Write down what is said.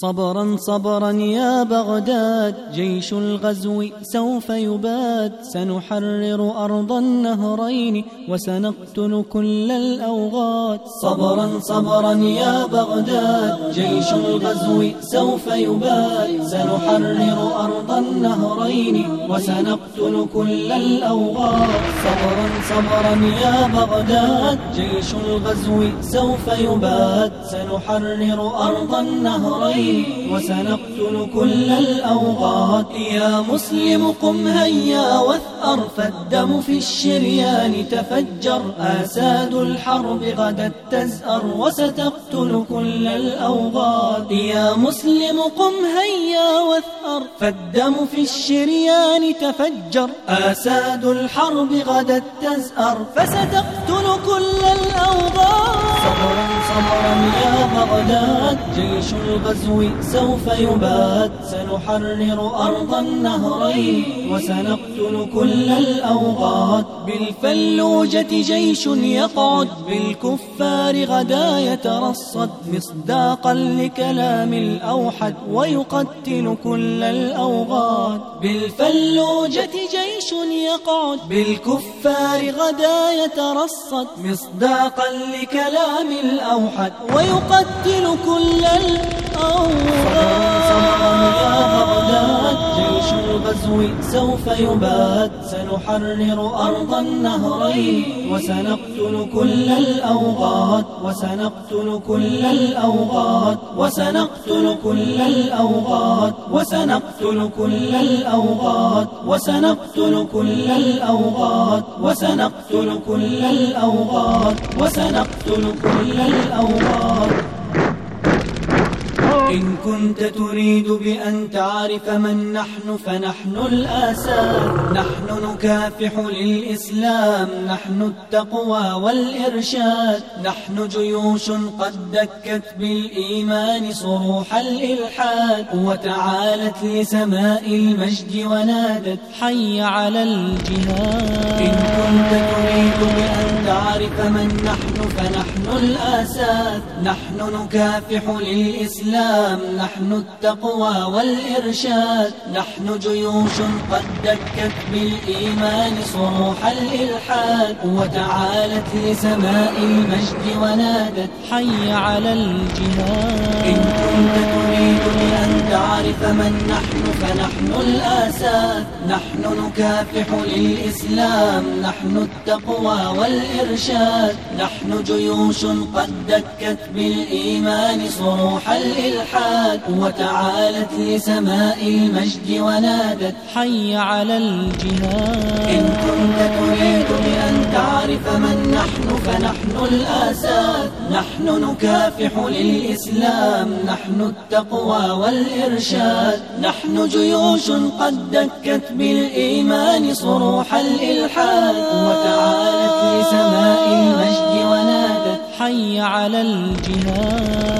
صبرا صبرا يا بغداد جيش الغزو سوف يباد. سنحرر أرض النهرين وسنقتل كل الأوغاد. صبرا صبرا يا بغداد جيش الغزو سوف يباد. سنحرر أرض النهرين وسنقتل كل الأوغاد. صبرا صبرا يا بغداد جيش الغزو سوف يباد. سنحرر أرض النهرين وسنقتل كل الأوغاد يا مسلم قم هيا واثأر فالدم في الشريان تفجر. آساد الحرب غدا تزأر وستقتل كل الأوغاد يا مسلم قم هيا واثأر فالدم في الشريان تفجر. آساد الحرب غدا تزأر فستقتل كل بغداد جيش الغزو سوف يباد سنحرر أرض النهرين وسنقتل كل الأوغاد. بالفلوجة جيش يقعد بالكفار غدا يترصد. مصداقا لكلام الأوحد ويقتل كل الأوغاد. بالفلوجة جيش يقعد بالكفار غدا يترصد. مصداقا لكلام الأوحد ويقتل كل الأوغاد جيش الغزو سوف يباد سنحرر أرض النهرين وسنقتل كل الأوغاد وسنقتل كل الأوغاد وسنقتل كل الأوغاد وسنقتل كل الأوغاد وسنقتل كل الأوغاد وسنقتل كل الأوغاد وسنقتل كل الأوغاد إن كنت تريد بأن تعرف من نحن فنحن الآساد نحن نكافح للإسلام. نحن التقوى والإرشاد. نحن جيوش قد دكت بالإيمان صروح الإلحاد. وتعالت لسماء المجد ونادت حي على الجهاد إن كنت تريد بأن تعرف من نحن فنحن الآساد. نحن نكافح للإسلام. نحن التقوى والإرشاد. نحن جيوش قد دكت بالإيمان صروح الإلحاد. وتعالت لسماء المجد ونادت حي على الجهاد إن كنت تريد بأن تعرف من نحن فنحن الآساد نحن نكافح للإسلام. نحن التقوى والإرشاد. نحن جيوش قد دكت بالإيمان صروح الإلحاد. وتعالت لسماء المجد ونادت حي على الجهاد. إن كنت تريد بأن تعرف من نحن فنحن الآساد نحن نكافح للإسلام نحن التقوى والإرشاد. نحن جيوش قد دكت بالإيمان صروح الإلحاد. وتعالت لسماء المجد ونادت حي على الجهاد